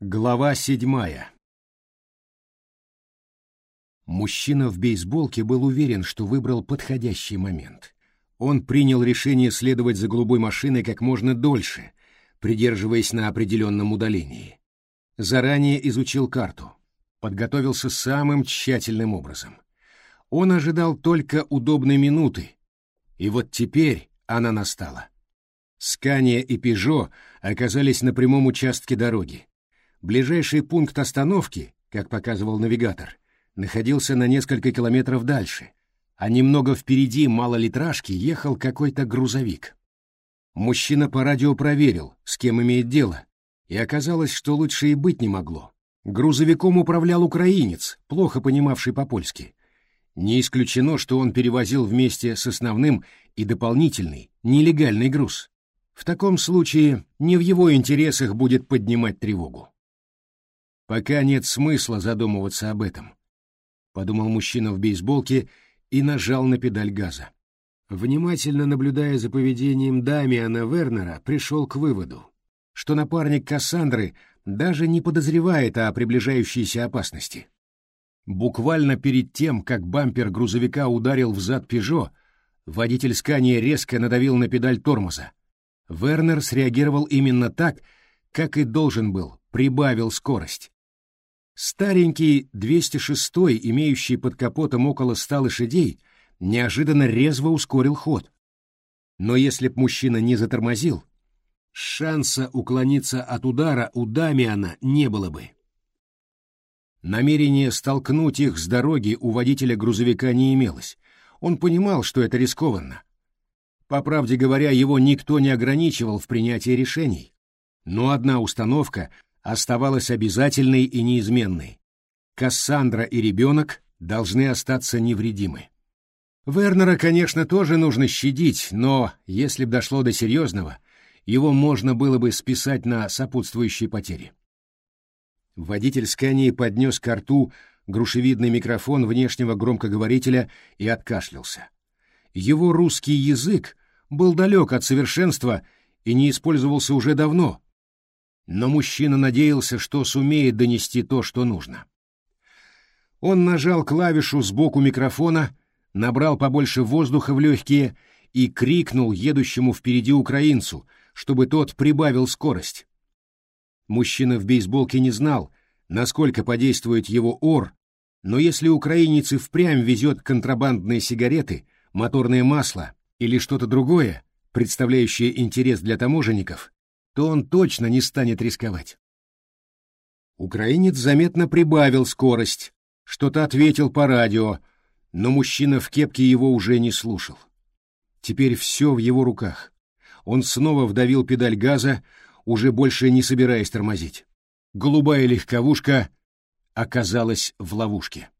Глава седьмая Мужчина в бейсболке был уверен, что выбрал подходящий момент. Он принял решение следовать за голубой машиной как можно дольше, придерживаясь на определенном удалении. Заранее изучил карту, подготовился самым тщательным образом. Он ожидал только удобной минуты, и вот теперь она настала. Скания и Пежо оказались на прямом участке дороги. Ближайший пункт остановки, как показывал навигатор, находился на несколько километров дальше, а немного впереди малолитражки ехал какой-то грузовик. Мужчина по радио проверил, с кем имеет дело, и оказалось, что лучше и быть не могло. Грузовиком управлял украинец, плохо понимавший по-польски. Не исключено, что он перевозил вместе с основным и дополнительный, нелегальный груз. В таком случае не в его интересах будет поднимать тревогу. Пока нет смысла задумываться об этом, подумал мужчина в бейсболке и нажал на педаль газа. Внимательно наблюдая за поведением Дамиана Вернера, пришел к выводу, что напарник Кассандры даже не подозревает о приближающейся опасности. Буквально перед тем, как бампер грузовика ударил в зад «Пежо», водитель Скания резко надавил на педаль тормоза. Вернер среагировал именно так, как и должен был, прибавил скорость. Старенький 206 имеющий под капотом около ста лошадей, неожиданно резво ускорил ход. Но если б мужчина не затормозил, шанса уклониться от удара у Дамиана не было бы. Намерение столкнуть их с дороги у водителя грузовика не имелось. Он понимал, что это рискованно. По правде говоря, его никто не ограничивал в принятии решений. Но одна установка оставалась обязательной и неизменной. Кассандра и ребенок должны остаться невредимы. Вернера, конечно, тоже нужно щадить, но, если б дошло до серьезного, его можно было бы списать на сопутствующие потери. Водитель Скании поднес к рту грушевидный микрофон внешнего громкоговорителя и откашлялся. Его русский язык был далек от совершенства и не использовался уже давно, но мужчина надеялся, что сумеет донести то, что нужно. Он нажал клавишу сбоку микрофона, набрал побольше воздуха в легкие и крикнул едущему впереди украинцу, чтобы тот прибавил скорость. Мужчина в бейсболке не знал, насколько подействует его ор, но если украинец и впрямь везет контрабандные сигареты, моторное масло или что-то другое, представляющее интерес для таможенников, то он точно не станет рисковать. Украинец заметно прибавил скорость, что-то ответил по радио, но мужчина в кепке его уже не слушал. Теперь все в его руках. Он снова вдавил педаль газа, уже больше не собираясь тормозить. Голубая легковушка оказалась в ловушке.